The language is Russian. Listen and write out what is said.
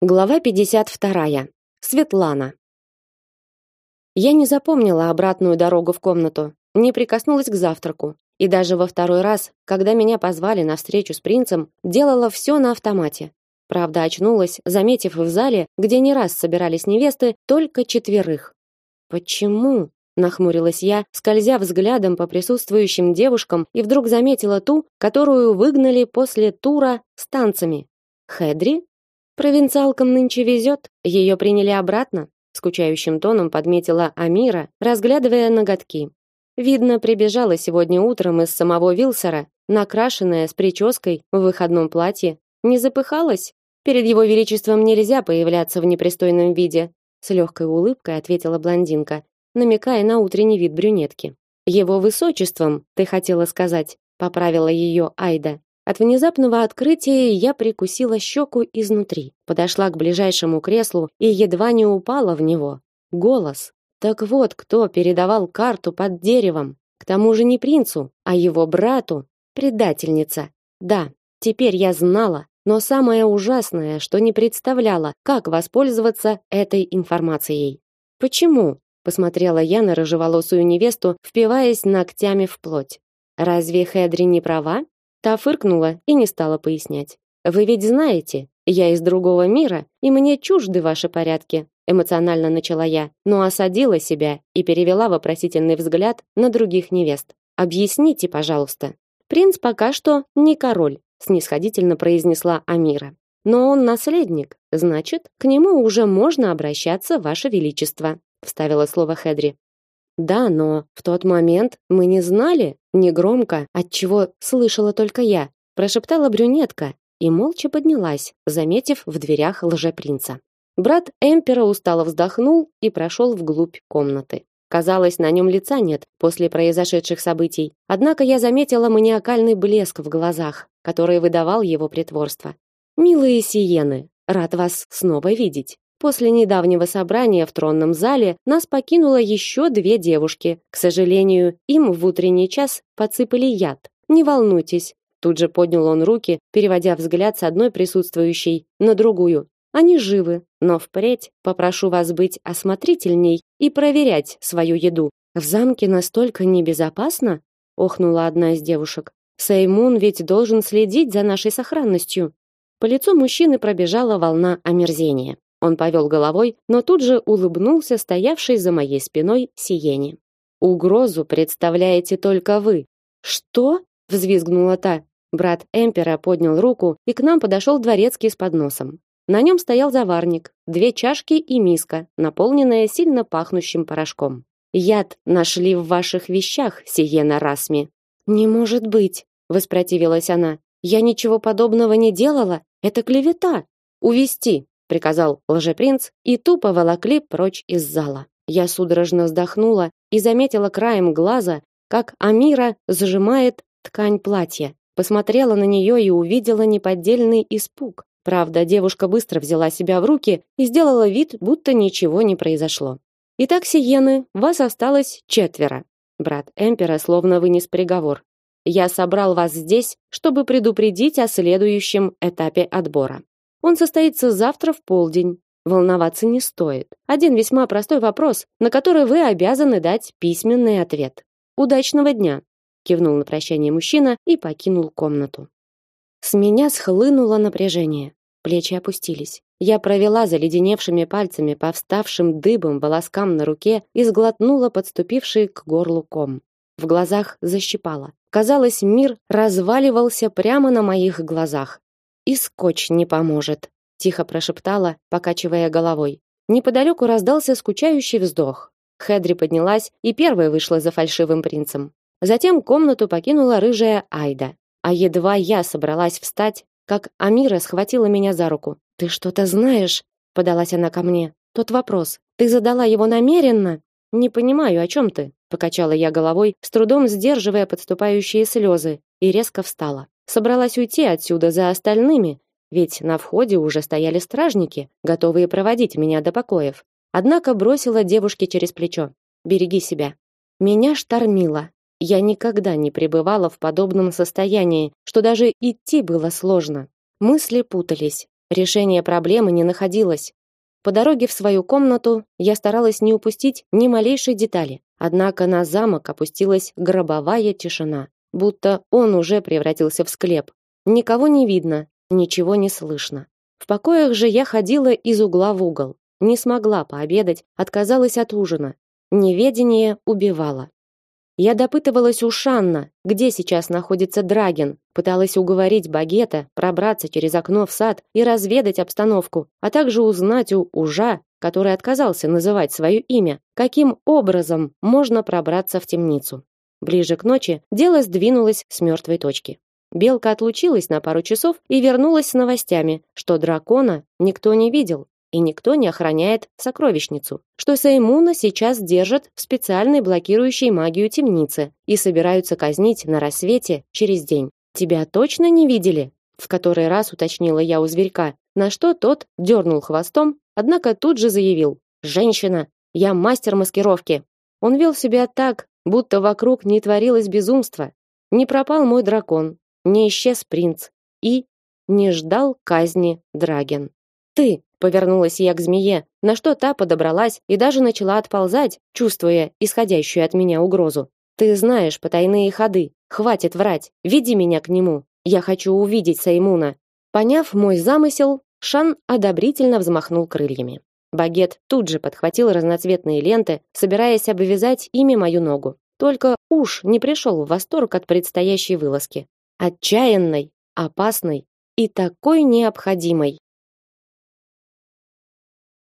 Глава 52. Светлана. Я не запомнила обратную дорогу в комнату, не прикоснулась к завтраку, и даже во второй раз, когда меня позвали на встречу с принцем, делала все на автомате. Правда, очнулась, заметив в зале, где не раз собирались невесты, только четверых. Почему? нахмурилась я, скользя взглядом по присутствующим девушкам, и вдруг заметила ту, которую выгнали после тура с танцами. Хедри Провинциалкам нынче везет, ее приняли обратно, скучающим тоном подметила Амира, разглядывая ноготки. Видно, прибежала сегодня утром из самого Вилсера, накрашенная с прической в выходном платье, не запыхалась. Перед его величеством нельзя появляться в непристойном виде, с легкой улыбкой ответила блондинка, намекая на утренний вид брюнетки. Его высочеством, ты хотела сказать, поправила ее Айда. От внезапного открытия я прикусила щеку изнутри, подошла к ближайшему креслу и едва не упала в него. Голос. Так вот, кто передавал карту под деревом. К тому же не принцу, а его брату, предательница. Да, теперь я знала, но самое ужасное, что не представляла, как воспользоваться этой информацией. Почему? посмотрела я на рыжеволосую невесту, впиваясь ногтями в плоть. Разве Хедри не права? Та фыркнула и не стала пояснять. Вы ведь знаете, я из другого мира, и мне чужды ваши порядки, эмоционально начала я, но осадила себя и перевела вопросительный взгляд на других невест. Объясните, пожалуйста. Принц пока что не король, снисходительно произнесла Амира. Но он наследник, значит, к нему уже можно обращаться, ваше величество, вставила слово Хедри. Да, но в тот момент мы не знали, негромко, от чего слышала только я, прошептала брюнетка и молча поднялась, заметив в дверях лжепринца. Брат Эмпера устало вздохнул и прошел вглубь комнаты. Казалось, на нем лица нет после произошедших событий. Однако я заметила маниакальный блеск в глазах, который выдавал его притворство. Милые сиены, рад вас снова видеть. После недавнего собрания в тронном зале нас покинуло еще две девушки. К сожалению, им в утренний час подсыпали яд. Не волнуйтесь. Тут же поднял он руки, переводя взгляд с одной присутствующей на другую. Они живы, но впредь попрошу вас быть осмотрительней и проверять свою еду. В замке настолько небезопасно, охнула одна из девушек. Сеймун ведь должен следить за нашей сохранностью. По лицу мужчины пробежала волна омерзения. Он повел головой, но тут же улыбнулся стоявшей за моей спиной Сиене. Угрозу представляете только вы. Что? взвизгнула та. Брат Эмпера поднял руку, и к нам подошел дворецкий с подносом. На нем стоял заварник, две чашки и миска, наполненная сильно пахнущим порошком. Яд нашли в ваших вещах, Сиена Расми. Не может быть, воспротивилась она. Я ничего подобного не делала. Это клевета. Увести, приказал лжепринц и тупо волокли прочь из зала. Я судорожно вздохнула и заметила краем глаза, как Амира сжимает ткань платья. Посмотрела на нее и увидела неподдельный испуг. Правда, девушка быстро взяла себя в руки и сделала вид, будто ничего не произошло. Итак, Сиены, вас осталось четверо. Брат Эмпера словно вынес приговор. Я собрал вас здесь, чтобы предупредить о следующем этапе отбора. Он состоится завтра в полдень. Волноваться не стоит. Один весьма простой вопрос, на который вы обязаны дать письменный ответ. Удачного дня, кивнул на прощание мужчина и покинул комнату. С меня схлынуло напряжение. Плечи опустились. Я провела заледеневшими пальцами по вставшим дыбом волоскам на руке и сглотнула подступивший к горлу ком. В глазах защипало. Казалось, мир разваливался прямо на моих глазах. И скотч не поможет, тихо прошептала, покачивая головой. Неподалеку раздался скучающий вздох. Хедри поднялась и первая вышла за фальшивым принцем. Затем комнату покинула рыжая Айда. А едва я собралась встать, как Амира схватила меня за руку. Ты что-то знаешь? подалась она ко мне. Тот вопрос. Ты задала его намеренно? Не понимаю, о чем ты, покачала я головой, с трудом сдерживая подступающие слезы, и резко встала. Собралась уйти отсюда за остальными, ведь на входе уже стояли стражники, готовые проводить меня до покоев. Однако бросила девушке через плечо: "Береги себя". Меня штормило. Я никогда не пребывала в подобном состоянии, что даже идти было сложно. Мысли путались. Решение проблемы не находилось. По дороге в свою комнату я старалась не упустить ни малейшей детали. Однако на замок опустилась гробовая тишина, будто он уже превратился в склеп. Никого не видно, ничего не слышно. В покоях же я ходила из угла в угол. Не смогла пообедать, отказалась от ужина. Неведение убивало. Я допытывалась у Шанна, где сейчас находится Драген, пыталась уговорить Багета пробраться через окно в сад и разведать обстановку, а также узнать у Ужа, который отказался называть свое имя, каким образом можно пробраться в темницу. Ближе к ночи дело сдвинулось с мертвой точки. Белка отлучилась на пару часов и вернулась с новостями, что дракона никто не видел, и никто не охраняет сокровищницу, что Сеймуна сейчас держат в специальной блокирующей магию темнице и собираются казнить на рассвете через день. Тебя точно не видели? В который раз уточнила я у зверька, на что тот дернул хвостом, однако тут же заявил: "Женщина, я мастер маскировки". Он вел себя так, будто вокруг не творилось безумства. Не пропал мой дракон, не исчез принц и не ждал казни Драген. Ты Повернулась я к змее, на что та подобралась и даже начала отползать, чувствуя исходящую от меня угрозу. Ты знаешь потайные ходы. Хватит врать. Веди меня к нему. Я хочу увидеть Саймуна. Поняв мой замысел, Шан одобрительно взмахнул крыльями. Багет тут же подхватил разноцветные ленты, собираясь обвязать ими мою ногу. Только уж не пришел в восторг от предстоящей вылазки. Отчаянной, опасной и такой необходимой.